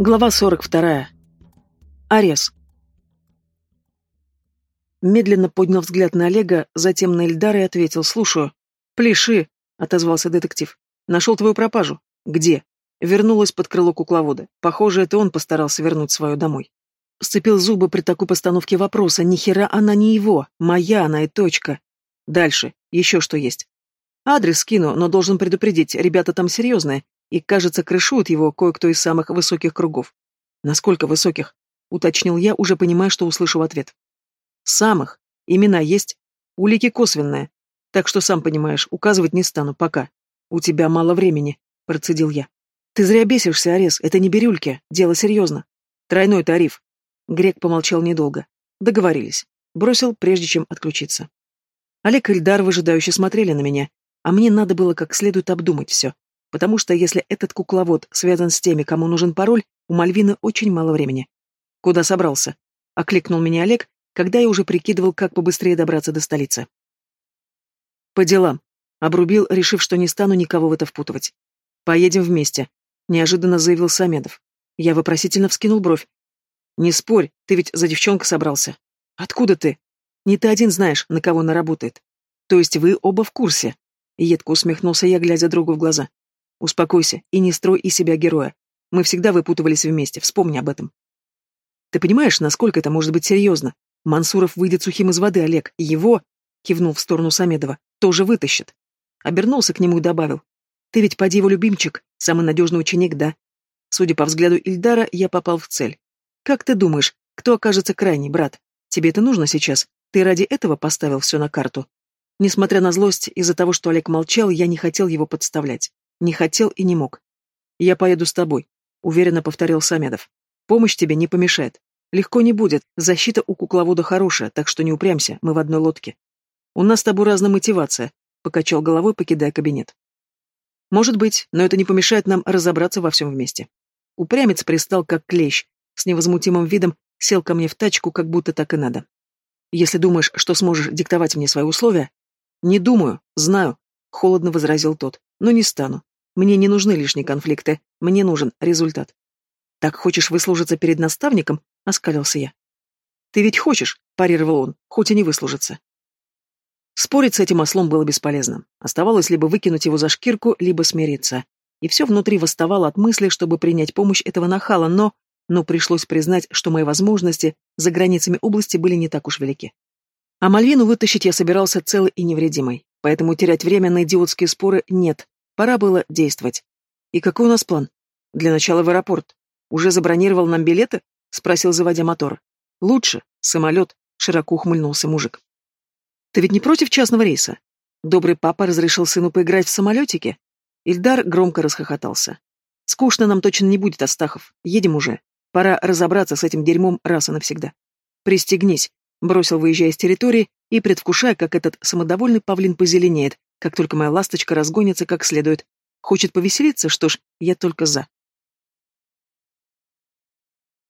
Глава 42. Арес. Медленно поднял взгляд на Олега, затем на Эльдара и ответил «Слушаю». «Пляши», — отозвался детектив. «Нашел твою пропажу». «Где?» Вернулась под крыло кукловода. Похоже, это он постарался вернуть свою домой. Сцепил зубы при такой постановке вопроса. Ни хера она не его. Моя она и точка. Дальше. Еще что есть. Адрес скину, но должен предупредить, ребята там серьезные, и, кажется, крышует его кое-кто из самых высоких кругов. Насколько высоких? Уточнил я, уже понимая, что услышу в ответ. Самых. Имена есть. Улики косвенные. Так что, сам понимаешь, указывать не стану, пока. У тебя мало времени, процедил я. Ты зря бесишься, Арес, это не бирюльки, дело серьезно. Тройной тариф. Грек помолчал недолго. Договорились. Бросил, прежде чем отключиться. Олег и Ильдар выжидающе смотрели на меня, а мне надо было как следует обдумать все, потому что если этот кукловод связан с теми, кому нужен пароль, у Мальвины очень мало времени. «Куда собрался?» — окликнул меня Олег, когда я уже прикидывал, как побыстрее добраться до столицы. «По делам», — обрубил, решив, что не стану никого в это впутывать. «Поедем вместе», — неожиданно заявил Самедов. Я вопросительно вскинул бровь. «Не спорь, ты ведь за девчонкой собрался». «Откуда ты?» «Не ты один знаешь, на кого она работает. То есть вы оба в курсе?» Едко усмехнулся я, глядя другу в глаза. Успокойся и не строй из себя героя. Мы всегда выпутывались вместе, вспомни об этом. Ты понимаешь, насколько это может быть серьезно? Мансуров выйдет сухим из воды, Олег. Его, кивнул в сторону Самедова, тоже вытащит. Обернулся к нему и добавил. Ты ведь поди его любимчик, самый надежный ученик, да? Судя по взгляду Ильдара, я попал в цель. Как ты думаешь, кто окажется крайний, брат? Тебе это нужно сейчас? Ты ради этого поставил все на карту? Несмотря на злость, из-за того, что Олег молчал, я не хотел его подставлять. Не хотел и не мог. «Я поеду с тобой», — уверенно повторил Самедов. «Помощь тебе не помешает. Легко не будет, защита у кукловода хорошая, так что не упрямься, мы в одной лодке. У нас с тобой разная мотивация», — покачал головой, покидая кабинет. «Может быть, но это не помешает нам разобраться во всем вместе». Упрямец пристал, как клещ, с невозмутимым видом сел ко мне в тачку, как будто так и надо. «Если думаешь, что сможешь диктовать мне свои условия...» «Не думаю, знаю», — холодно возразил тот, — «но не стану. Мне не нужны лишние конфликты, мне нужен результат. Так хочешь выслужиться перед наставником? Оскалился я. Ты ведь хочешь, парировал он, хоть и не выслужиться. Спорить с этим ослом было бесполезно. Оставалось либо выкинуть его за шкирку, либо смириться. И все внутри восставало от мысли, чтобы принять помощь этого нахала, но... Но пришлось признать, что мои возможности за границами области были не так уж велики. А Мальвину вытащить я собирался целый и невредимой, поэтому терять время на идиотские споры нет, Пора было действовать. И какой у нас план? Для начала в аэропорт. Уже забронировал нам билеты? Спросил, заводя мотор. Лучше. Самолет. Широко ухмыльнулся мужик. Ты ведь не против частного рейса? Добрый папа разрешил сыну поиграть в самолетике? Ильдар громко расхохотался. Скучно нам точно не будет, Астахов. Едем уже. Пора разобраться с этим дерьмом раз и навсегда. Пристегнись, бросил, выезжая с территории и предвкушая, как этот самодовольный павлин позеленеет, как только моя ласточка разгонится как следует. Хочет повеселиться, что ж, я только за.